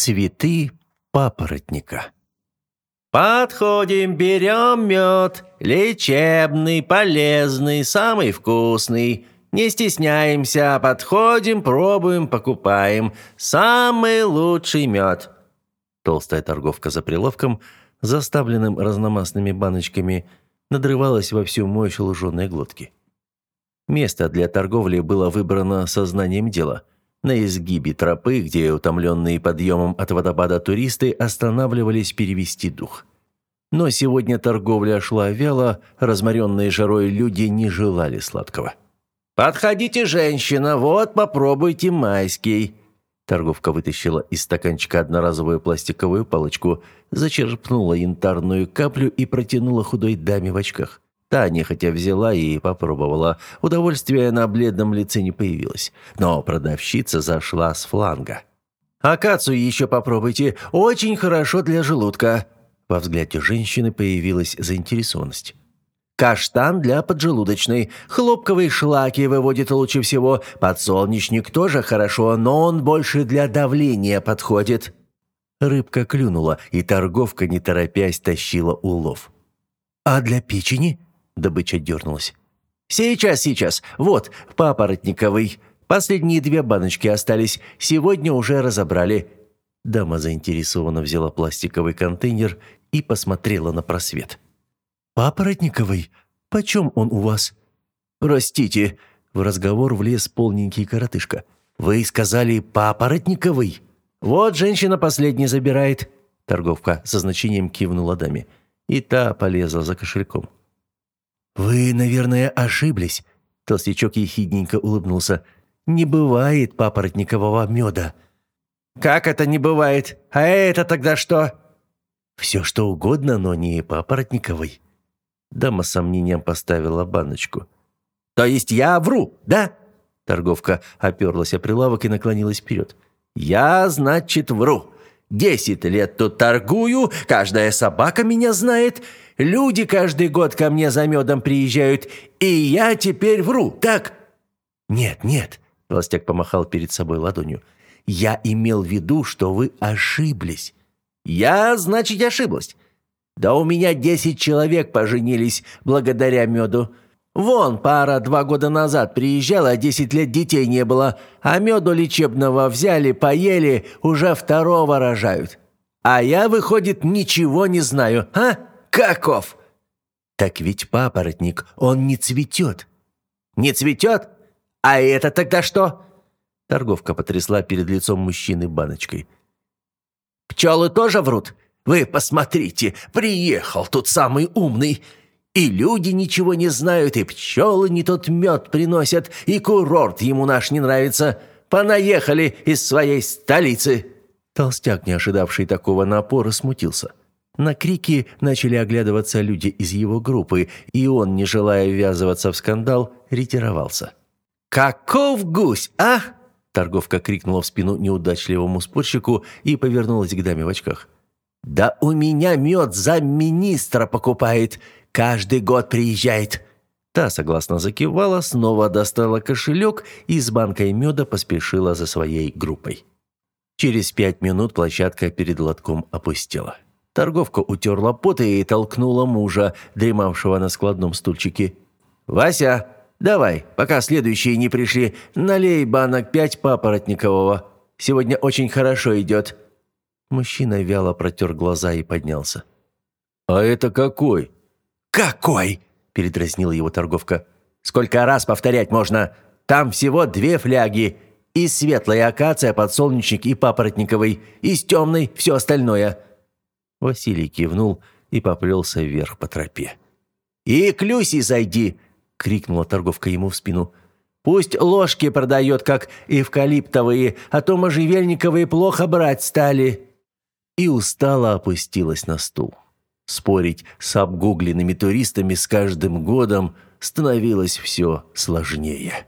Цветы папоротника. «Подходим, берем мед. Лечебный, полезный, самый вкусный. Не стесняемся, подходим, пробуем, покупаем. Самый лучший мед». Толстая торговка за прилавком, заставленным разномастными баночками, надрывалась во всю мощь луженой глотки. Место для торговли было выбрано сознанием дела. На изгибе тропы, где утомленные подъемом от водопада туристы останавливались перевести дух. Но сегодня торговля шла вяло, разморенные жарой люди не желали сладкого. «Подходите, женщина, вот попробуйте майский». Торговка вытащила из стаканчика одноразовую пластиковую палочку, зачерпнула янтарную каплю и протянула худой даме в очках. Та нехотя взяла и попробовала. Удовольствия на бледном лице не появилось. Но продавщица зашла с фланга. «Акацию еще попробуйте. Очень хорошо для желудка». Во взгляде женщины появилась заинтересованность. Каштан для поджелудочной. Хлопковые шлаки выводит лучше всего. Подсолнечник тоже хорошо, но он больше для давления подходит». Рыбка клюнула, и торговка, не торопясь, тащила улов. «А для печени?» Добыча дернулась. «Сейчас, сейчас. Вот, папоротниковый. Последние две баночки остались. Сегодня уже разобрали». Дама заинтересованно взяла пластиковый контейнер и посмотрела на просвет. «Папоротниковый? Почем он у вас?» «Простите», — в разговор влез полненький коротышка. «Вы сказали папоротниковый?» «Вот женщина последний забирает». Торговка со значением кивнула даме, и та полезла за кошельком. «Вы, наверное, ошиблись», – толстячок ехидненько улыбнулся. «Не бывает папоротникового меда». «Как это не бывает? А это тогда что?» «Все что угодно, но не папоротниковый». Дама с сомнением поставила баночку. «То есть я вру, да?» Торговка оперлась о прилавок и наклонилась вперед. «Я, значит, вру. Десять лет тут торгую, каждая собака меня знает, люди каждый год ко мне за медом приезжают, и я теперь вру, так?» «Нет, нет», – Толстяк помахал перед собой ладонью. «Я имел в виду, что вы ошиблись». «Я, значит, ошиблась. Да у меня десять человек поженились благодаря меду. Вон, пара два года назад приезжала, десять лет детей не было, а меду лечебного взяли, поели, уже второго рожают. А я, выходит, ничего не знаю, а? Каков?» «Так ведь папоротник, он не цветет». «Не цветет? А это тогда что?» Торговка потрясла перед лицом мужчины баночкой. «Пчелы тоже врут? Вы посмотрите, приехал тут самый умный. И люди ничего не знают, и пчелы не тот мед приносят, и курорт ему наш не нравится. Понаехали из своей столицы». Толстяк, не ожидавший такого напора, смутился. На крики начали оглядываться люди из его группы, и он, не желая ввязываться в скандал, ретировался. «Каков гусь, а?» Торговка крикнула в спину неудачливому спорщику и повернулась к даме в очках. «Да у меня мед за министра покупает. Каждый год приезжает». Та согласно закивала, снова достала кошелек и с банкой меда поспешила за своей группой. Через пять минут площадка перед лотком опустела. Торговка утерла пот и толкнула мужа, дремавшего на складном стульчике. «Вася, давай, пока следующие не пришли, налей банок пять папоротникового. Сегодня очень хорошо идет». Мужчина вяло протер глаза и поднялся. «А это какой?» «Какой?» – передразнила его торговка. «Сколько раз повторять можно? Там всего две фляги. И светлая акация, подсолнечник и папоротниковый. И с темной все остальное». Василий кивнул и поплелся вверх по тропе. «И к Люси зайди!» – крикнула торговка ему в спину. «Пусть ложки продает, как эвкалиптовые, а то можжевельниковые плохо брать стали». И устало опустилась на стул. Спорить с обгугленными туристами с каждым годом становилось все сложнее.